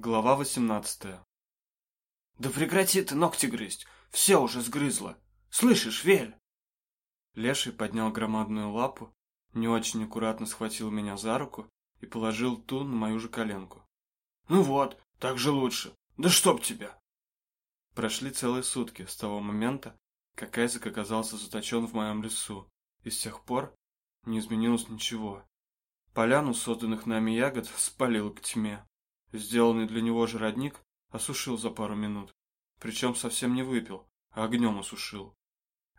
Глава 18 «Да прекрати ты ногти грызть! Все уже сгрызло! Слышишь, Вель?» Леший поднял громадную лапу, не очень аккуратно схватил меня за руку и положил ту на мою же коленку. «Ну вот, так же лучше! Да чтоб тебя!» Прошли целые сутки с того момента, как Айзек оказался заточен в моем лесу, и с тех пор не изменилось ничего. Поляну созданных нами ягод спалил к тьме. Сделанный для него же родник осушил за пару минут. Причем совсем не выпил, а огнем осушил.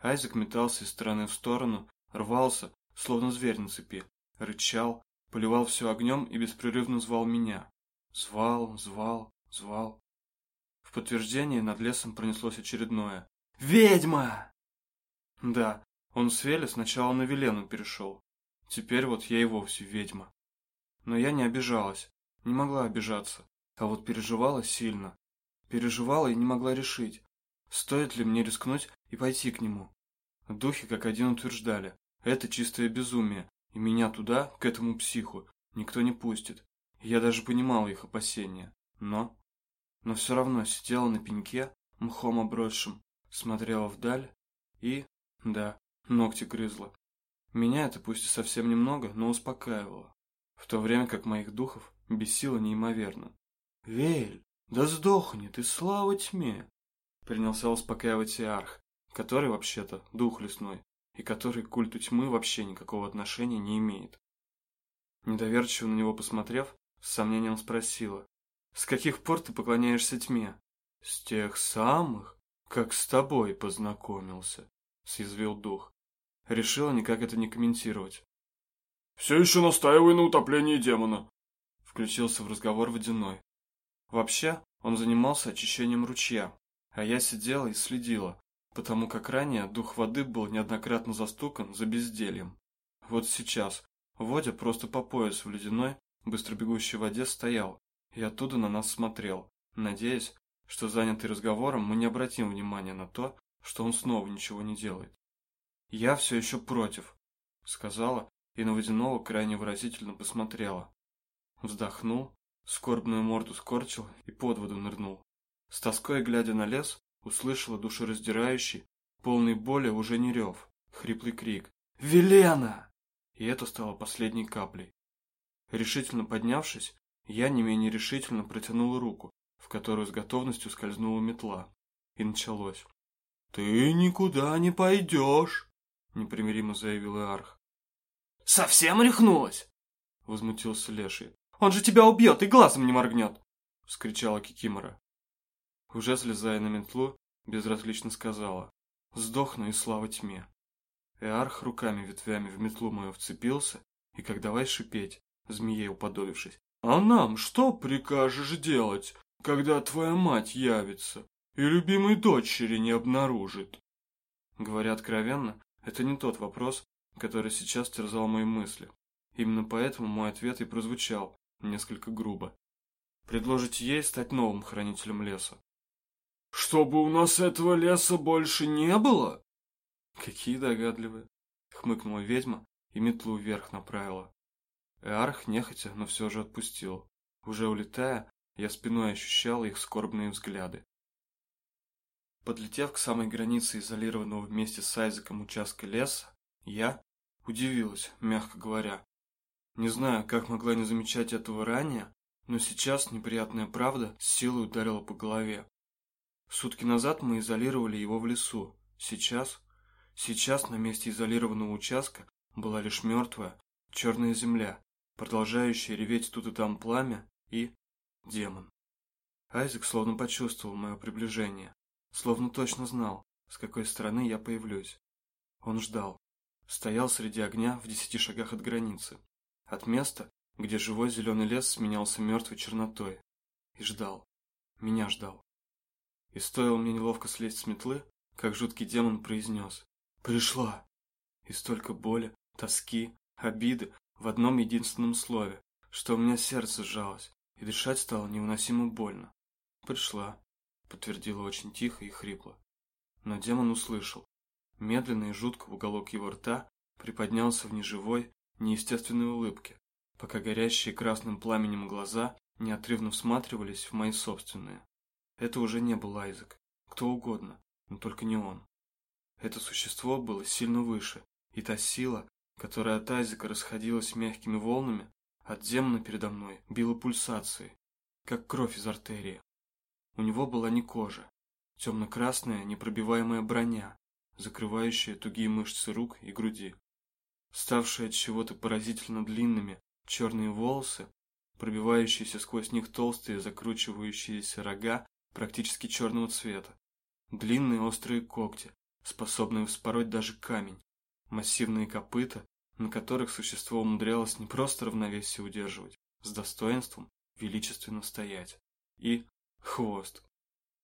Айзек метался из стороны в сторону, рвался, словно зверь на цепи, рычал, поливал все огнем и беспрерывно звал меня. Звал, звал, звал. В подтверждение над лесом пронеслось очередное. «Ведьма!» Да, он с Вели сначала на Велену перешел. Теперь вот я и вовсе ведьма. Но я не обижалась. Не могла обижаться, а вот переживала сильно. Переживала и не могла решить, стоит ли мне рискнуть и пойти к нему. Духи как один утверждали, это чистое безумие, и меня туда, к этому психу, никто не пустит. Я даже понимала их опасения. Но... Но все равно сидела на пеньке, мхом обросшим, смотрела вдаль и... Да, ногти грызла. Меня это пусть и совсем немного, но успокаивало. В то время как моих духов бесило неимоверно. «Вель, да сдохни ты, слава тьме!» Принялся успокаивать Иарх, который вообще-то дух лесной, и который к культу тьмы вообще никакого отношения не имеет. Недоверчиво на него посмотрев, с сомнением спросила. «С каких пор ты поклоняешься тьме?» «С тех самых, как с тобой познакомился», — съязвил дух. Решила никак это не комментировать. «Все еще настаиваю на утоплении демона», Включился в разговор водяной. Вообще, он занимался очищением ручья, а я сидела и следила, потому как ранее дух воды был неоднократно застукан за бездельем. Вот сейчас Водя просто по пояс в ледяной, быстро бегущей воде стоял и оттуда на нас смотрел, надеясь, что занятый разговором мы не обратим внимания на то, что он снова ничего не делает. «Я все еще против», — сказала и на водяного крайне выразительно посмотрела. Вздохнул, скорбную морду скорчил и под воду нырнул. С тоской, глядя на лес, услышала душераздирающий, полный боли уже не рев, хриплый крик «Велена!» И это стало последней каплей. Решительно поднявшись, я не менее решительно протянула руку, в которую с готовностью скользнула метла. И началось. «Ты никуда не пойдешь!» — непримиримо заявил Иарх. «Совсем рехнулась?» — возмутился Леший. Он же тебя убьет и глазом не моргнет!» — вскричала Кикимора. Уже слезая на метлу, безразлично сказала. «Сдохну и слава тьме!» Эарх руками ветвями в метлу мою вцепился, и как давай шипеть, змеей уподобившись. «А нам что прикажешь делать, когда твоя мать явится и любимой дочери не обнаружит?» Говоря откровенно, это не тот вопрос, который сейчас терзал мои мысли. Именно поэтому мой ответ и прозвучал, несколько грубо. Предложить ей стать новым хранителем леса. «Чтобы у нас этого леса больше не было?» «Какие догадливые!» — хмыкнула ведьма и метлу вверх направила. Эарх нехотя, но все же отпустил. Уже улетая, я спиной ощущал их скорбные взгляды. Подлетев к самой границе изолированного вместе с Айзеком участка леса, я удивилась, мягко говоря. Не знаю, как могла не замечать этого ранее, но сейчас неприятная правда с силой ударила по голове. Сутки назад мы изолировали его в лесу. Сейчас... Сейчас на месте изолированного участка была лишь мертвая, черная земля, продолжающая реветь тут и там пламя и... демон. Айзек словно почувствовал мое приближение, словно точно знал, с какой стороны я появлюсь. Он ждал. Стоял среди огня в десяти шагах от границы от места, где живой зеленый лес сменялся мертвой чернотой. И ждал. Меня ждал. И стоило мне неловко слезть с метлы, как жуткий демон произнес «Пришла!» И столько боли, тоски, обиды в одном единственном слове, что у меня сердце сжалось, и дышать стало невыносимо больно. «Пришла», — подтвердила очень тихо и хрипло. Но демон услышал. Медленно и жутко в уголок его рта приподнялся в неживой, неестественной улыбке, пока горящие красным пламенем глаза неотрывно всматривались в мои собственные. Это уже не был Айзек, кто угодно, но только не он. Это существо было сильно выше, и та сила, которая от Айзека расходилась мягкими волнами, от демона передо мной била пульсацией, как кровь из артерии. У него была не кожа, темно-красная непробиваемая броня, закрывающая тугие мышцы рук и груди. Ставшие от чего-то поразительно длинными черные волосы, пробивающиеся сквозь них толстые закручивающиеся рога практически черного цвета, длинные острые когти, способные вспороть даже камень, массивные копыта, на которых существо умудрялось не просто равновесие удерживать, с достоинством величественно стоять. И хвост.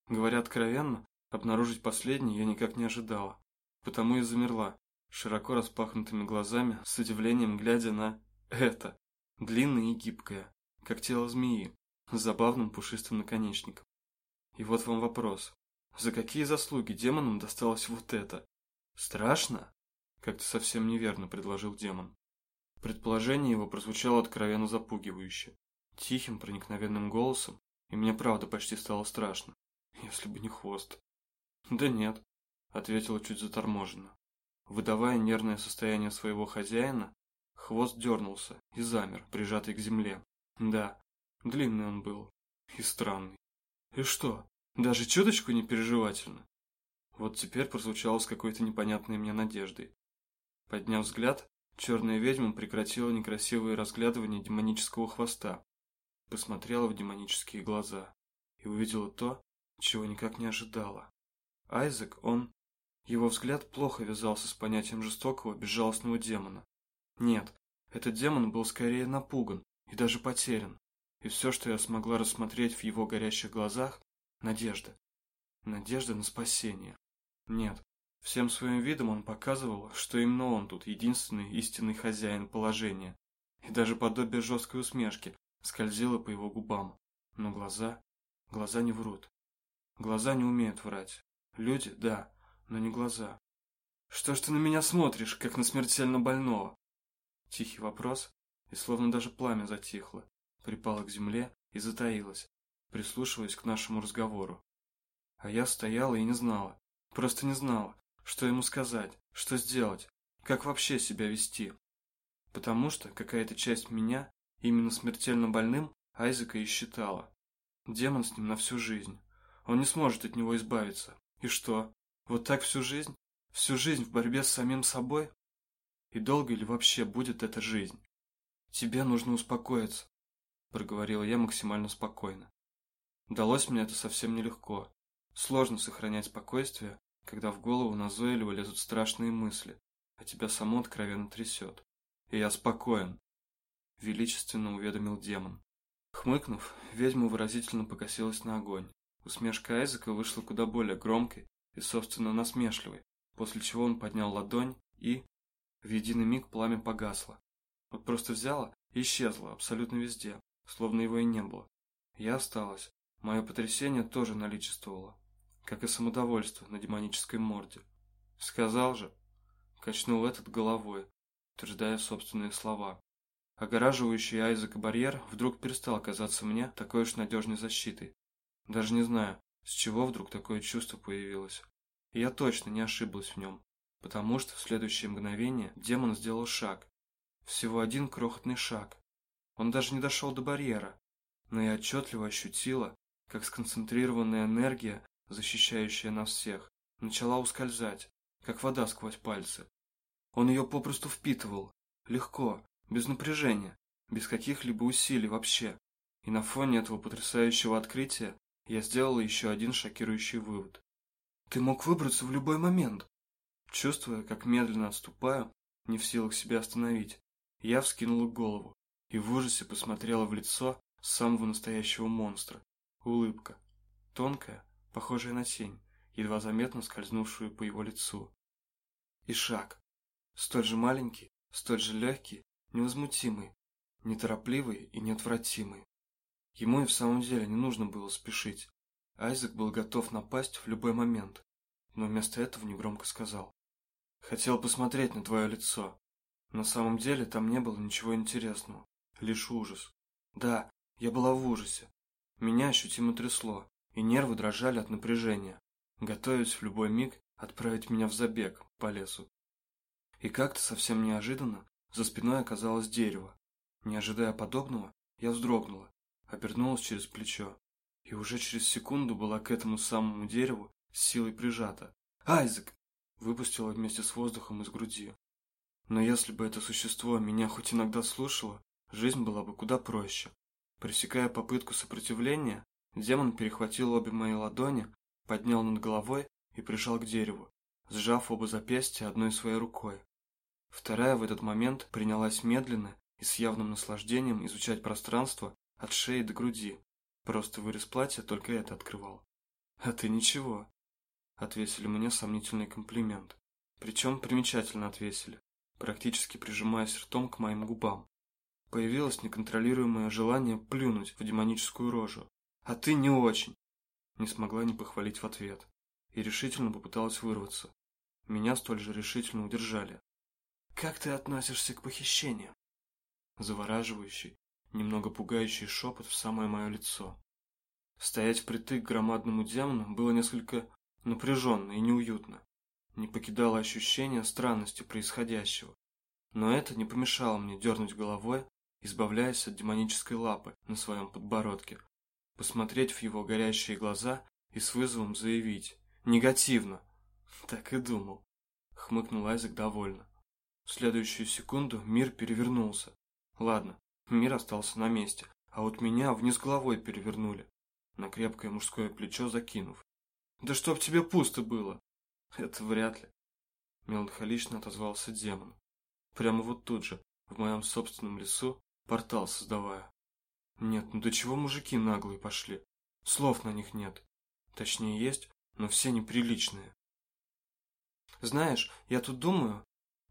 Говоря откровенно, обнаружить последний я никак не ожидала, потому и замерла, широко распахнутыми глазами, с удивлением глядя на это, длинное и гибкое, как тело змеи, с забавным пушистым наконечником. И вот вам вопрос. За какие заслуги демонам досталось вот это? Страшно? Как-то совсем неверно предложил демон. Предположение его прозвучало откровенно запугивающе. Тихим, проникновенным голосом, и мне правда почти стало страшно. Если бы не хвост. Да нет, ответила чуть заторможенно. Выдавая нервное состояние своего хозяина, хвост дернулся и замер, прижатый к земле. Да, длинный он был и странный. И что, даже чуточку не переживательно? Вот теперь прозвучало с какой-то непонятной мне надеждой. Подняв взгляд, черная ведьма прекратила некрасивые разглядывания демонического хвоста, посмотрела в демонические глаза и увидела то, чего никак не ожидала. Айзек, он... Его взгляд плохо вязался с понятием жестокого, безжалостного демона. Нет, этот демон был скорее напуган и даже потерян. И все, что я смогла рассмотреть в его горящих глазах – надежда. Надежда на спасение. Нет, Всем своим видом он показывал, что именно он тут единственный истинный хозяин положения. И даже подобие жесткой усмешки скользило по его губам. Но глаза... Глаза не врут. Глаза не умеют врать. Люди, да, но не глаза. «Что ж ты на меня смотришь, как на смертельно больного?» Тихий вопрос, и словно даже пламя затихло, припало к земле и затаилось, прислушиваясь к нашему разговору. А я стояла и не знала, просто не знала, что ему сказать? Что сделать? Как вообще себя вести? Потому что какая-то часть меня именно смертельно больным Айзека и считала. Демон с ним на всю жизнь. Он не сможет от него избавиться. И что? Вот так всю жизнь? Всю жизнь в борьбе с самим собой? И долго ли вообще будет эта жизнь? Тебе нужно успокоиться, проговорила я максимально спокойно. Далось мне это совсем нелегко. Сложно сохранять спокойствие, когда в голову назойливо лезут страшные мысли, а тебя само откровенно трясет. И я спокоен, — величественно уведомил демон. Хмыкнув, ведьма выразительно покосилась на огонь. Усмешка Айзека вышла куда более громкой и, собственно, насмешливой, после чего он поднял ладонь и... В единый миг пламя погасло. Вот просто взяло и исчезло абсолютно везде, словно его и не было. Я осталась. Мое потрясение тоже наличествовало как и самодовольство на демонической морде. Сказал же, качнул этот головой, утверждая собственные слова. Огораживающий Айзека барьер вдруг перестал казаться мне такой уж надежной защитой. Даже не знаю, с чего вдруг такое чувство появилось. И я точно не ошиблась в нем, потому что в следующее мгновение демон сделал шаг. Всего один крохотный шаг. Он даже не дошел до барьера, но я отчетливо ощутила, как сконцентрированная энергия защищающая нас всех, начала ускользать, как вода сквозь пальцы. Он ее попросту впитывал, легко, без напряжения, без каких-либо усилий вообще. И на фоне этого потрясающего открытия я сделала еще один шокирующий вывод. Ты мог выбраться в любой момент. Чувствуя, как медленно отступаю, не в силах себя остановить, я вскинула голову и в ужасе посмотрела в лицо самого настоящего монстра. Улыбка. Тонкая, похожая на тень, едва заметно скользнувшую по его лицу. И шаг. Столь же маленький, столь же легкий, невозмутимый, неторопливый и неотвратимый. Ему и в самом деле не нужно было спешить. Айзек был готов напасть в любой момент, но вместо этого негромко сказал. «Хотел посмотреть на твое лицо. На самом деле там не было ничего интересного, лишь ужас. Да, Я была в ужасе. Меня ощутимо трясло, и нервы дрожали от напряжения, готовясь в любой миг отправить меня в забег по лесу. И как-то совсем неожиданно за спиной оказалось дерево. Не ожидая подобного, я вздрогнула, обернулась через плечо, и уже через секунду была к этому самому дереву с силой прижата. «Айзек!» выпустила вместе с воздухом из груди. Но если бы это существо меня хоть иногда слушало, жизнь была бы куда проще. Пресекая попытку сопротивления, демон перехватил обе мои ладони, поднял над головой и прижал к дереву, сжав оба запястья одной своей рукой. Вторая в этот момент принялась медленно и с явным наслаждением изучать пространство от шеи до груди. Просто вырез платья только это открывал. «А ты ничего», — отвесили мне сомнительный комплимент. Причем примечательно отвесили, практически прижимаясь ртом к моим губам. Появилось неконтролируемое желание плюнуть в демоническую рожу. «А ты не очень!» Не смогла не похвалить в ответ. И решительно попыталась вырваться. Меня столь же решительно удержали. «Как ты относишься к похищениям?» Завораживающий, немного пугающий шепот в самое мое лицо. Стоять впритык к громадному демону было несколько напряженно и неуютно. Не покидало ощущение странности происходящего. Но это не помешало мне дернуть головой, избавляясь от демонической лапы на своем подбородке, посмотреть в его горящие глаза и с вызовом заявить «Негативно!» Так и думал. Хмыкнул Айзек довольно. В следующую секунду мир перевернулся. Ладно, мир остался на месте, а вот меня вниз головой перевернули, на крепкое мужское плечо закинув. «Да чтоб тебе пусто было!» «Это вряд ли», — меланхолично отозвался демон. Прямо вот тут же, в моем собственном лесу, портал создавая. Нет, ну до чего мужики наглые пошли? Слов на них нет. Точнее есть, но все неприличные. Знаешь, я тут думаю,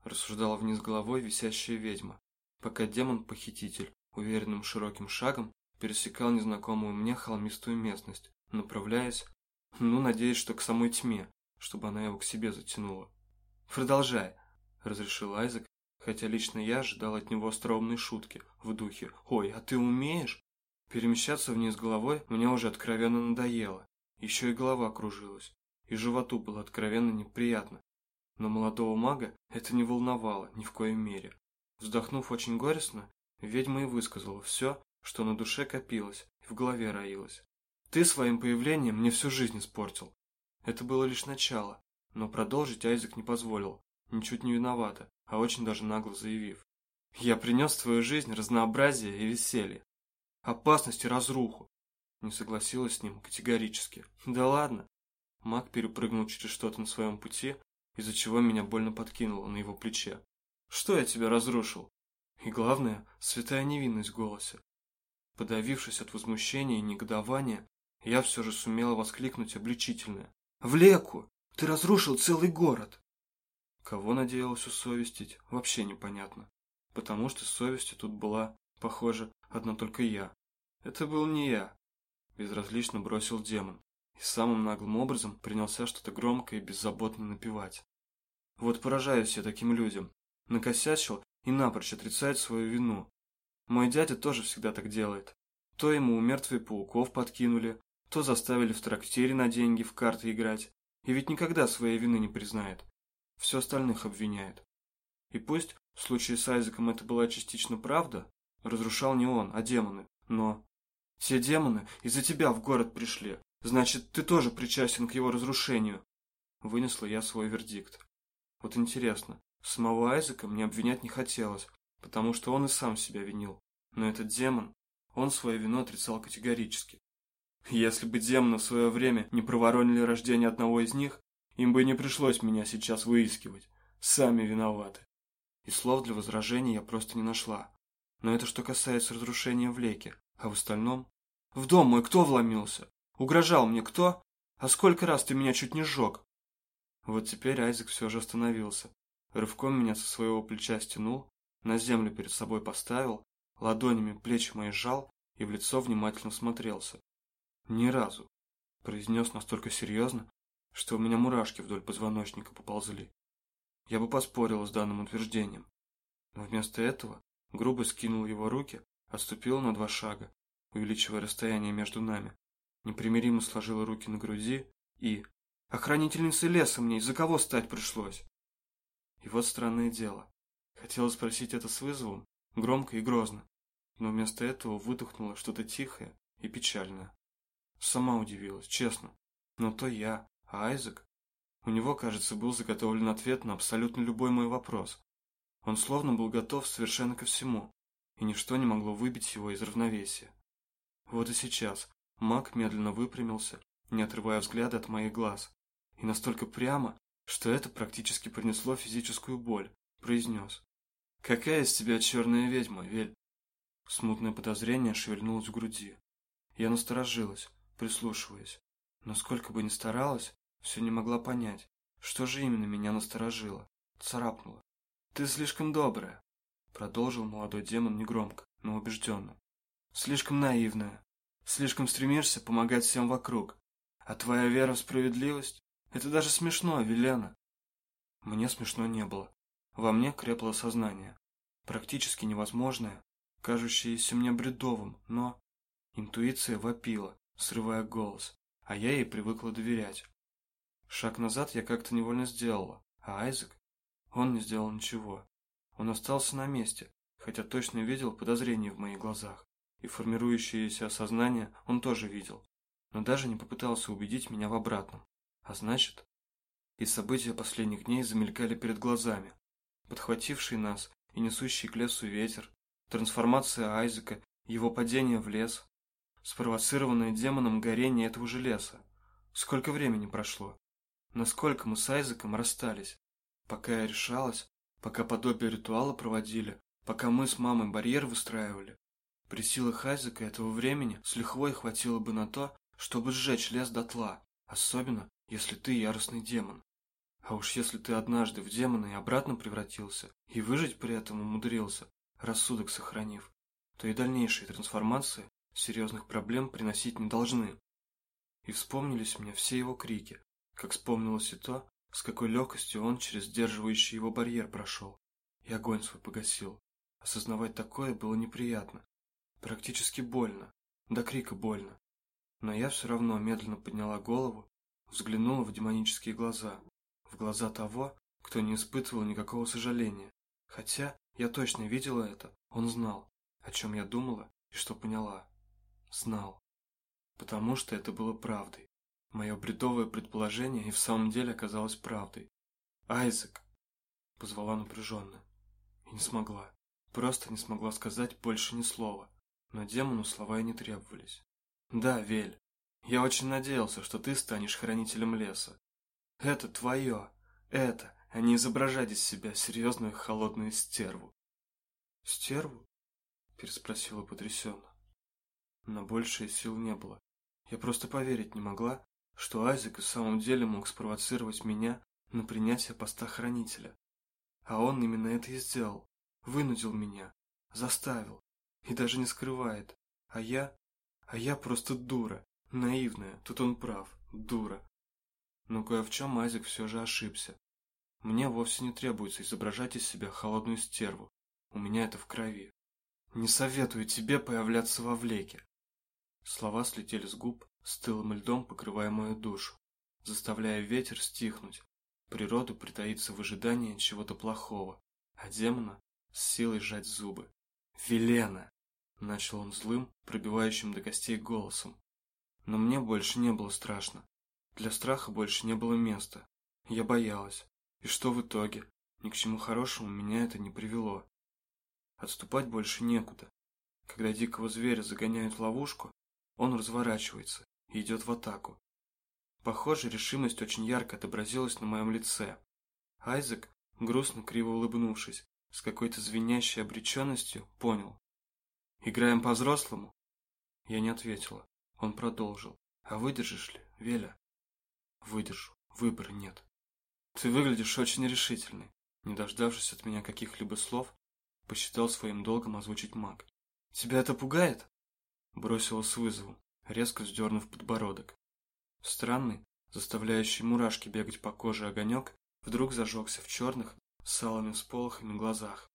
рассуждала вниз головой висящая ведьма, пока демон-похититель уверенным широким шагом пересекал незнакомую мне холмистую местность, направляясь, ну, надеясь, что к самой тьме, чтобы она его к себе затянула. «Продолжай», — разрешил Айзек, хотя лично я ожидал от него остроумной шутки в духе «Ой, а ты умеешь?» Перемещаться вниз головой мне уже откровенно надоело, еще и голова кружилась, и животу было откровенно неприятно, но молодого мага это не волновало ни в коей мере. Вздохнув очень горестно, ведьма и высказала все, что на душе копилось и в голове роилось. «Ты своим появлением мне всю жизнь испортил». Это было лишь начало, но продолжить Айзек не позволил, ничуть не виновата, а очень даже нагло заявив. «Я принес в твою жизнь разнообразие и веселье, опасность и разруху». Не согласилась с ним категорически. «Да ладно». Маг перепрыгнул через что-то на своем пути из-за чего меня больно подкинуло на его плече. «Что я тебя разрушил?» И главное, святая невинность в голосе. Подавившись от возмущения и негодования, я все же сумела воскликнуть обличительное. «Влеку! Ты разрушил целый город!» Кого надеялась усовестить, вообще непонятно. Потому что совестью тут была, похоже, одна только я. Это был не я. Безразлично бросил демон, и самым наглым образом принялся что-то громко и беззаботно напевать. Вот поражаюсь я таким людям. Накосячил и напрочь отрицает свою вину. Мой дядя тоже всегда так делает. То ему у мертвых пауков подкинули, то заставили в трактире на деньги в карты играть. И ведь никогда своей вины не признает. Все остальных обвиняет. И пусть в случае с Айзеком это была частично правда, разрушал не он, а демоны, но... Все демоны из-за тебя в город пришли, Значит, ты тоже причастен к его разрушению. Вынесла я свой вердикт. Вот интересно, самого Айзека мне обвинять не хотелось, потому что он и сам себя винил. Но этот демон, он свою вину отрицал категорически. Если бы демоны в свое время не проворонили рождение одного из них, им бы не пришлось меня сейчас выискивать. Сами виноваты. И слов для возражений я просто не нашла. Но это что касается разрушения в леке, а в остальном... В дом мой кто вломился? Угрожал мне кто? А сколько раз ты меня чуть не сжег?» Вот теперь Айзек все же остановился. Рывком меня со своего плеча стянул, на землю перед собой поставил, ладонями плечи мои сжал и в лицо внимательно смотрелся. «Ни разу», — произнес настолько серьезно, что у меня мурашки вдоль позвоночника поползли. Я бы поспорил с данным утверждением. Но вместо этого грубо скинул его руки, отступил на два шага, увеличивая расстояние между нами, непримиримо сложила руки на груди и... «Охранительницей леса мне из-за кого стать пришлось?» И вот странное дело. Хотела спросить это с вызовом, громко и грозно, но вместо этого выдохнула что-то тихое и печальное. Сама удивилась, честно. Но то я, а Айзек? У него, кажется, был заготовлен ответ на абсолютно любой мой вопрос. Он словно был готов совершенно ко всему, и ничто не могло выбить его из равновесия. Вот и сейчас маг медленно выпрямился, не отрывая взгляда от моих глаз, и настолько прямо, что это практически принесло физическую боль, произнес. «Какая из тебя черная ведьма, Вель?» Смутное подозрение шевельнулось в груди. Я насторожилась, прислушиваясь, но сколько бы ни старалась, все не могла понять, что же именно меня насторожило, царапнуло. «Ты слишком добрая», — продолжил молодой демон негромко, но убежденно. «Слишком наивная, слишком стремишься помогать всем вокруг, а твоя вера в справедливость — это даже смешно, Велена». Мне смешно не было. Во мне крепло сознание, практически невозможное, кажущееся мне бредовым, но... Интуиция вопила, срывая голос, а я ей привыкла доверять. Шаг назад я как-то невольно сделала, а Айзек? Он не сделал ничего. Он остался на месте, хотя точно видел подозрение в моих глазах, и формирующееся осознание он тоже видел, но даже не попытался убедить меня в обратном. А значит... И события последних дней замелькали перед глазами, подхвативший нас и несущий к лесу ветер, трансформация Айзека, его падение в лес, спровоцированное демоном горение этого же леса. Сколько времени прошло? Насколько мы с Айзеком расстались? Пока я решалась, пока подобие ритуала проводили, пока мы с мамой барьер выстраивали. При силах Айзека этого времени с лихвой хватило бы на то, чтобы сжечь лес дотла, особенно если ты яростный демон. А уж если ты однажды в демона и обратно превратился, и выжить при этом умудрился, рассудок сохранив, то и дальнейшие трансформации серьезных проблем приносить не должны. И вспомнились мне все его крики, как вспомнилось и то, с какой легкостью он через сдерживающий его барьер прошел, и огонь свой погасил. Осознавать такое было неприятно, практически больно, до крика больно. Но я все равно медленно подняла голову, взглянула в демонические глаза, в глаза того, кто не испытывал никакого сожаления. Хотя я точно видела это, он знал, о чем я думала и что поняла. Знал. Потому что это было правдой. Мое бредовое предположение и в самом деле оказалось правдой. «Айзек!» – позвала напряженно. И не смогла. Просто не смогла сказать больше ни слова. Но демону слова и не требовались. «Да, Вель, я очень надеялся, что ты станешь хранителем леса. Это твое. Это, а не изображать из себя серьезную холодную стерву. Стерву? Переспросила потрясенно. Но больше сил не было. Я просто поверить не могла, что Айзек и в самом деле мог спровоцировать меня на принятие поста хранителя. А он именно это и сделал. Вынудил меня. Заставил. И даже не скрывает. А я... А я просто дура. Наивная. Тут он прав. Дура. Но кое в чем Азик все же ошибся. Мне вовсе не требуется изображать из себя холодную стерву. У меня это в крови. Не советую тебе появляться во влеке. Слова слетели с губ, стылым льдом покрывая мою душу, заставляя ветер стихнуть, природу притаиться в ожидании чего-то плохого, а демона с силой сжать зубы. «Велена!» — начал он злым, пробивающим до костей голосом. Но мне больше не было страшно. Для страха больше не было места. Я боялась. И что в итоге? Ни к чему хорошему меня это не привело. Отступать больше некуда. Когда дикого зверя загоняют в ловушку, он разворачивается и идет в атаку. Похоже, решимость очень ярко отобразилась на моем лице. Айзек, грустно криво улыбнувшись, с какой-то звенящей обреченностью, понял. «Играем по-взрослому?» Я не ответила. Он продолжил. «А выдержишь ли, Веля?» Выдержу. Выбора нет. Ты выглядишь очень решительной. Не дождавшись от меня каких-либо слов, посчитал своим долгом озвучить маг. Тебя это пугает? Бросила с вызовом, резко вздернув подбородок. Странный, заставляющий мурашки бегать по коже огонек, вдруг зажегся в черных, с алыми всполохами глазах.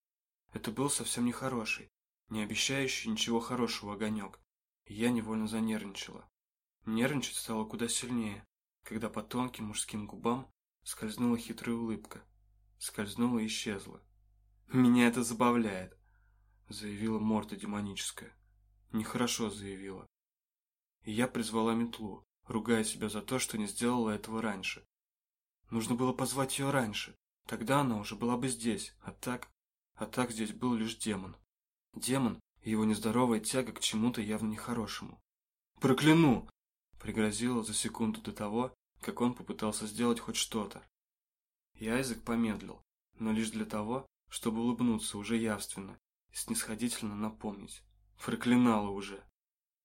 Это был совсем не хороший, не обещающий ничего хорошего огонек. Я невольно занервничала. Нервничать стало куда сильнее, когда по тонким мужским губам скользнула хитрая улыбка. Скользнула и исчезла. «Меня это забавляет», — заявила морда демоническая. Нехорошо заявила. И я призвала метлу, ругая себя за то, что не сделала этого раньше. Нужно было позвать ее раньше, тогда она уже была бы здесь, а так... А так здесь был лишь демон. Демон его нездоровая тяга к чему-то явно нехорошему. «Прокляну!» — пригрозила за секунду до того, как он попытался сделать хоть что-то. И Айзек помедлил, но лишь для того, чтобы улыбнуться уже явственно и снисходительно напомнить. Проклинала уже.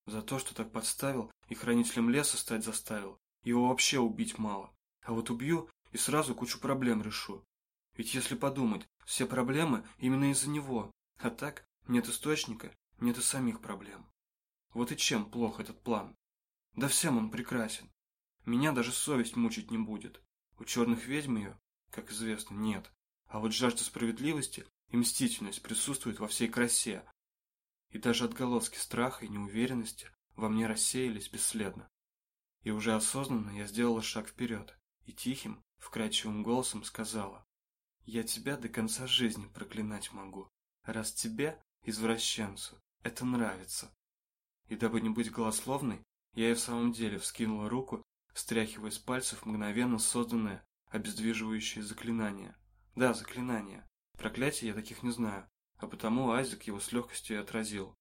За то, что так подставил и хранителем леса стать заставил, его вообще убить мало. А вот убью и сразу кучу проблем решу. Ведь если подумать, все проблемы именно из-за него. А так, нет источника, нет и самих проблем. Вот и чем плох этот план? Да всем он прекрасен. Меня даже совесть мучить не будет. У черных ведьм ее, как известно, нет. А вот жажда справедливости и мстительность присутствуют во всей красе. И даже отголоски страха и неуверенности во мне рассеялись бесследно. И уже осознанно я сделала шаг вперед и тихим, вкрадчивым голосом сказала. «Я тебя до конца жизни проклинать могу, раз тебе, извращенцу, это нравится». И дабы не быть голословной, я и в самом деле вскинула руку, стряхивая с пальцев мгновенно созданное обездвиживающее заклинание. Да, заклинание. Проклятия я таких не знаю, а потому Айзек его с легкостью и отразил.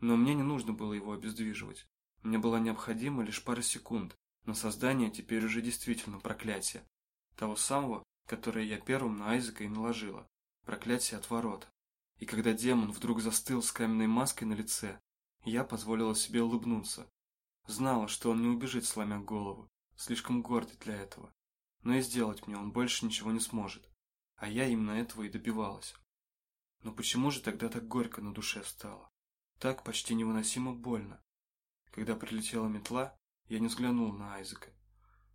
Но мне не нужно было его обездвиживать. Мне была необходима лишь пара секунд на создание теперь уже действительно проклятия. Того самого, которое я первым на Айзека и наложила. Проклятие от ворот. И когда демон вдруг застыл с каменной маской на лице, я позволила себе улыбнуться. Знала, что он не убежит, сломя голову, слишком гордый для этого. Но и сделать мне он больше ничего не сможет. А я именно этого и добивалась. Но почему же тогда так горько на душе стало? Так почти невыносимо больно. Когда прилетела метла, я не взглянул на Айзека.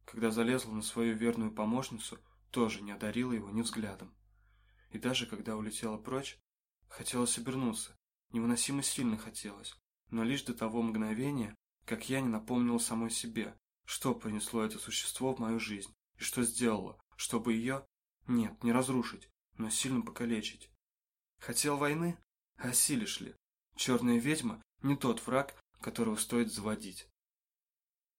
Когда залезла на свою верную помощницу, тоже не одарила его ни взглядом. И даже когда улетела прочь, хотелось обернуться, невыносимо сильно хотелось, но лишь до того мгновения, как я не напомнил самой себе, что принесло это существо в мою жизнь, и что сделало, чтобы ее, нет, не разрушить, но сильно покалечить. Хотел войны? Осилишь ли? Черная ведьма не тот враг, которого стоит заводить.